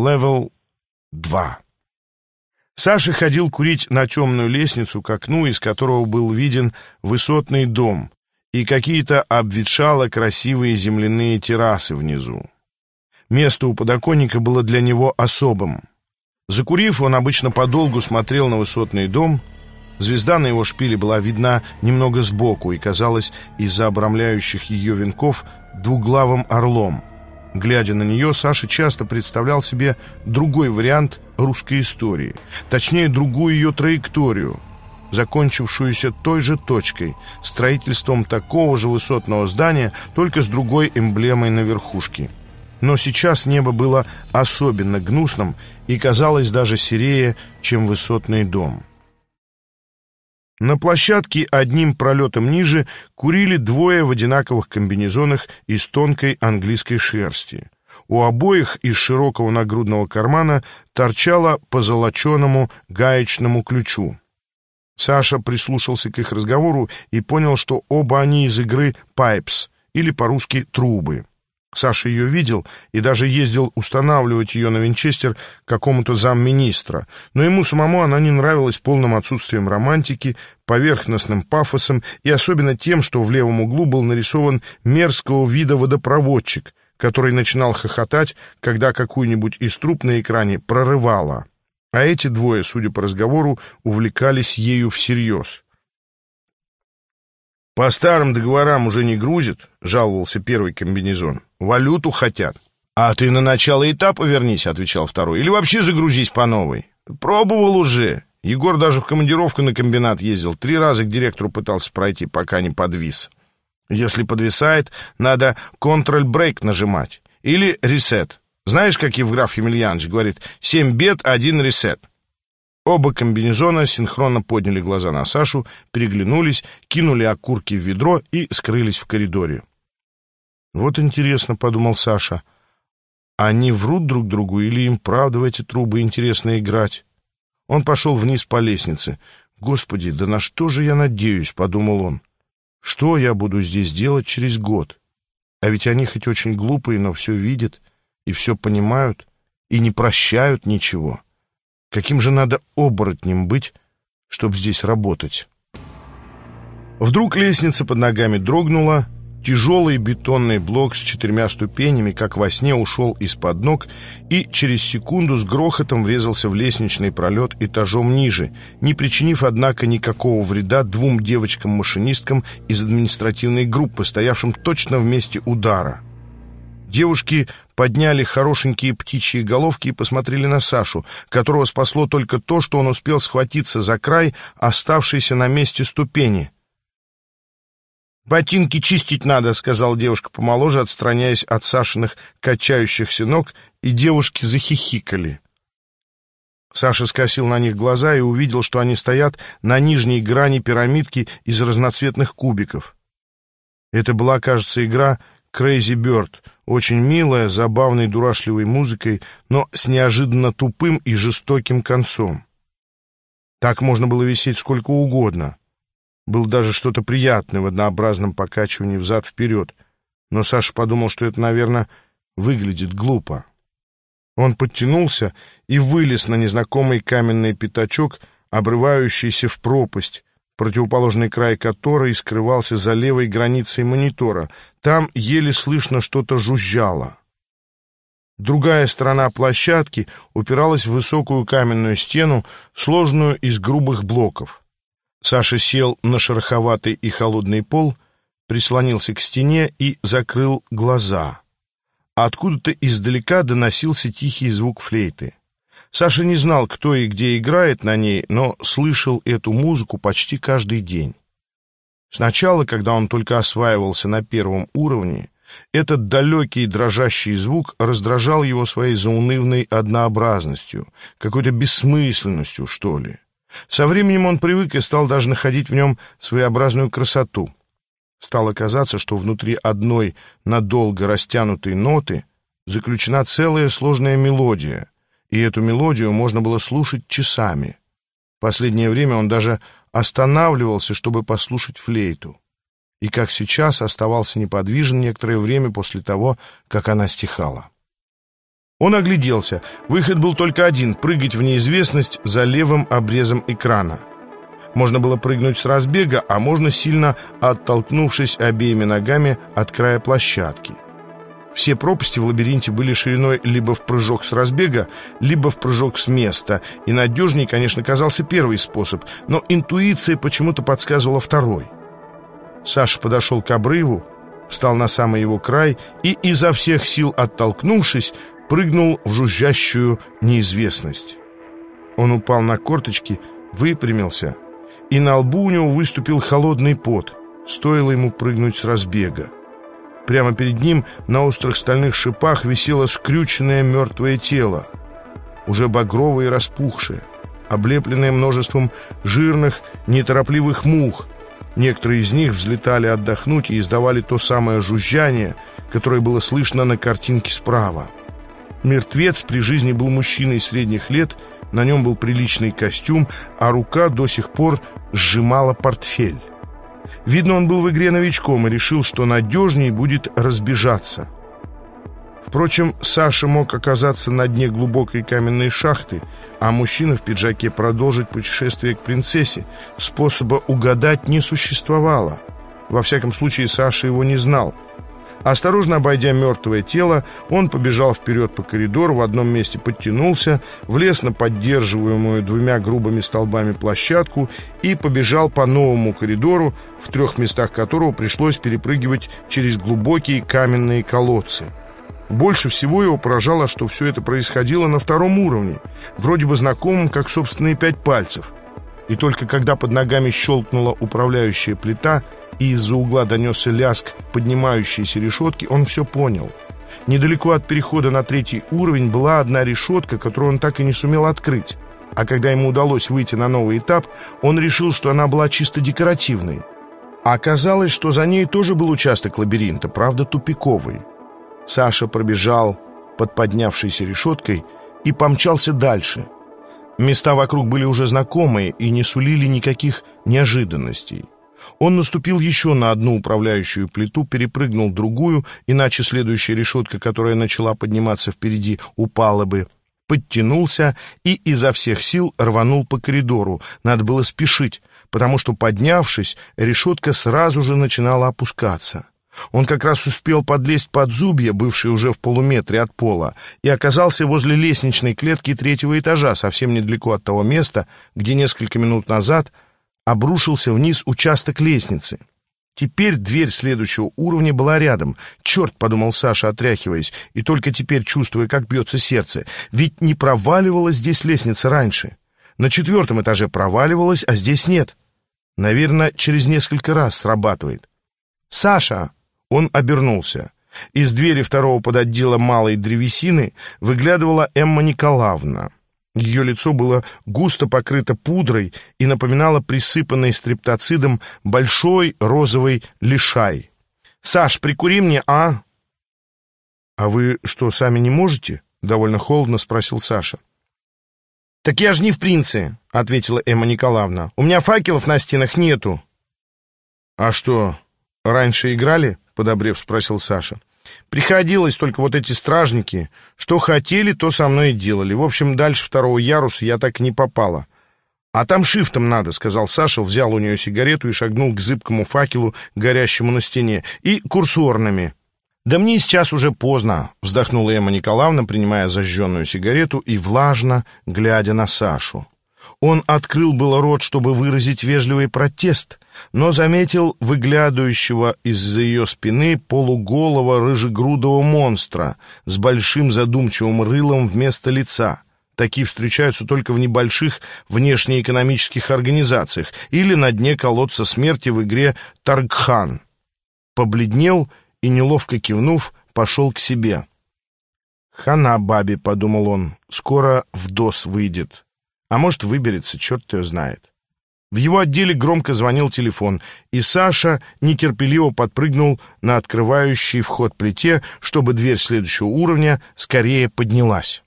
Левел 2. Саша ходил курить на темную лестницу к окну, из которого был виден высотный дом и какие-то обветшало красивые земляные террасы внизу. Место у подоконника было для него особым. Закурив, он обычно подолгу смотрел на высотный дом. Звезда на его шпиле была видна немного сбоку и казалась из-за обрамляющих ее венков двуглавым орлом. Глядя на нее, Саша часто представлял себе другой вариант русской истории, точнее, другую ее траекторию, закончившуюся той же точкой, строительством такого же высотного здания, только с другой эмблемой на верхушке. Но сейчас небо было особенно гнусным и казалось даже серее, чем высотный дом. На площадке одним пролетом ниже курили двое в одинаковых комбинезонах из тонкой английской шерсти. У обоих из широкого нагрудного кармана торчало по золоченому гаечному ключу. Саша прислушался к их разговору и понял, что оба они из игры «Pipes» или по-русски «трубы». Саша ее видел и даже ездил устанавливать ее на винчестер какому-то замминистра, но ему самому она не нравилась полным отсутствием романтики, поверхностным пафосом и особенно тем, что в левом углу был нарисован мерзкого вида водопроводчик, который начинал хохотать, когда какую-нибудь из труб на экране прорывало. А эти двое, судя по разговору, увлекались ею всерьез. «По старым договорам уже не грузят», — жаловался первый комбинезон. «Валюту хотят». «А ты на начало этапа вернись», — отвечал второй. «Или вообще загрузись по новой». «Пробовал уже». Егор даже в командировку на комбинат ездил. Три раза к директору пытался пройти, пока не подвис. Если подвисает, надо контроль-брейк нажимать. Или ресет. Знаешь, как Евграф Емельянович говорит, «Семь бед, один ресет». Оба комбинезона синхронно подняли глаза на Сашу, переглянулись, кинули окурки в ведро и скрылись в коридоре. «Вот интересно», — подумал Саша, — «они врут друг другу или им правда в эти трубы интересно играть?» Он пошел вниз по лестнице. «Господи, да на что же я надеюсь?» — подумал он. «Что я буду здесь делать через год? А ведь они хоть очень глупые, но все видят и все понимают и не прощают ничего». Каким же надо оборотнем быть, чтобы здесь работать? Вдруг лестница под ногами дрогнула, тяжелый бетонный блок с четырьмя ступенями, как во сне, ушел из-под ног и через секунду с грохотом врезался в лестничный пролет этажом ниже, не причинив, однако, никакого вреда двум девочкам-машинисткам из административной группы, стоявшим точно в месте удара. Девушки подняли хорошенькие птичьи головки и посмотрели на Сашу, которого спасло только то, что он успел схватиться за край, оставшийся на месте ступени. «Ботинки чистить надо», — сказал девушка помоложе, отстраняясь от Сашиных качающихся ног, и девушки захихикали. Саша скосил на них глаза и увидел, что они стоят на нижней грани пирамидки из разноцветных кубиков. Это была, кажется, игра «Crazy Bird», очень милая, забавной, дурашливой музыкой, но с неожиданно тупым и жестоким концом. Так можно было висеть сколько угодно. Было даже что-то приятное в однообразном покачивании взад-вперед, но Саша подумал, что это, наверное, выглядит глупо. Он подтянулся и вылез на незнакомый каменный пятачок, обрывающийся в пропасть, противоположный край которой скрывался за левой границей монитора. Там еле слышно что-то жужжало. Другая сторона площадки упиралась в высокую каменную стену, сложную из грубых блоков. Саша сел на шероховатый и холодный пол, прислонился к стене и закрыл глаза. Откуда-то издалека доносился тихий звук флейты. Саша не знал, кто и где играет на ней, но слышал эту музыку почти каждый день. Сначала, когда он только осваивался на первом уровне, этот далекий дрожащий звук раздражал его своей заунывной однообразностью, какой-то бессмысленностью, что ли. Со временем он привык и стал даже находить в нем своеобразную красоту. Стало казаться, что внутри одной надолго растянутой ноты заключена целая сложная мелодия — и эту мелодию можно было слушать часами. Последнее время он даже останавливался, чтобы послушать флейту. И, как сейчас, оставался неподвижен некоторое время после того, как она стихала. Он огляделся. Выход был только один — прыгать в неизвестность за левым обрезом экрана. Можно было прыгнуть с разбега, а можно сильно оттолкнувшись обеими ногами от края площадки. Все пропасти в лабиринте были шириной либо в прыжок с разбега, либо в прыжок с места, и надежнее, конечно, казался первый способ, но интуиция почему-то подсказывала второй. Саша подошел к обрыву, встал на самый его край и, изо всех сил оттолкнувшись, прыгнул в жужжащую неизвестность. Он упал на корточки, выпрямился — и на лбу у него выступил холодный пот. Стоило ему прыгнуть с разбега. Прямо перед ним на острых стальных шипах висело скрюченное мертвое тело, уже багровое и распухшее, облепленное множеством жирных, неторопливых мух. Некоторые из них взлетали отдохнуть и издавали то самое жужжание, которое было слышно на картинке справа. Мертвец при жизни был мужчиной средних лет, на нем был приличный костюм, а рука до сих пор сжимала портфель. Видно, он был в игре новичком и решил, что надежнее будет разбежаться. Впрочем, Саша мог оказаться на дне глубокой каменной шахты, а мужчина в пиджаке продолжить путешествие к принцессе. Способа угадать не существовало. Во всяком случае, Саша его не знал – Осторожно обойдя мертвое тело, он побежал вперед по коридору, в одном месте подтянулся, влез на поддерживаемую двумя грубыми столбами площадку и побежал по новому коридору, в трех местах которого пришлось перепрыгивать через глубокие каменные колодцы. Больше всего его поражало, что все это происходило на втором уровне, вроде бы знакомым, как собственные пять пальцев. И только когда под ногами щелкнула управляющая плита – и из-за угла донесся ляск поднимающейся решетки, он все понял. Недалеко от перехода на третий уровень была одна решетка, которую он так и не сумел открыть. А когда ему удалось выйти на новый этап, он решил, что она была чисто декоративной. А оказалось, что за ней тоже был участок лабиринта, правда тупиковый. Саша пробежал под поднявшейся решеткой и помчался дальше. Места вокруг были уже знакомые и не сулили никаких неожиданностей. Он наступил еще на одну управляющую плиту, перепрыгнул другую, иначе следующая решетка, которая начала подниматься впереди, упала бы. Подтянулся и изо всех сил рванул по коридору. Надо было спешить, потому что, поднявшись, решетка сразу же начинала опускаться. Он как раз успел подлезть под зубья, бывшие уже в полуметре от пола, и оказался возле лестничной клетки третьего этажа, совсем недалеко от того места, где несколько минут назад обрушился вниз участок лестницы. Теперь дверь следующего уровня была рядом. «Черт!» — подумал Саша, отряхиваясь, и только теперь чувствуя, как бьется сердце. «Ведь не проваливалась здесь лестница раньше. На четвертом этаже проваливалась, а здесь нет. Наверное, через несколько раз срабатывает». «Саша!» — он обернулся. Из двери второго подотдела малой древесины выглядывала Эмма Николаевна. Ее лицо было густо покрыто пудрой и напоминало присыпанный стриптоцидом большой розовый лишай. «Саш, прикури мне, а?» «А вы что, сами не можете?» — довольно холодно спросил Саша. «Так я же не в принце», — ответила Эмма Николаевна. «У меня факелов на стенах нету». «А что, раньше играли?» — подобрев спросил Саша. Приходилось только вот эти стражники. Что хотели, то со мной и делали. В общем, дальше второго яруса я так и не попала. «А там шифтом надо», — сказал Саша, взял у нее сигарету и шагнул к зыбкому факелу, горящему на стене, и курсорными. «Да мне сейчас уже поздно», — вздохнула Эмма Николаевна, принимая зажженную сигарету и влажно глядя на Сашу. Он открыл было рот, чтобы выразить вежливый протест, но заметил выглядывающего из-за ее спины полуголого рыжегрудого монстра с большим задумчивым рылом вместо лица. Такие встречаются только в небольших внешнеэкономических организациях или на дне колодца смерти в игре «Таргхан». Побледнел и, неловко кивнув, пошел к себе. «Хана бабе», — подумал он, — «скоро в ДОС выйдет». А может, выберется, черт ее знает. В его отделе громко звонил телефон, и Саша нетерпеливо подпрыгнул на открывающий вход плите, чтобы дверь следующего уровня скорее поднялась.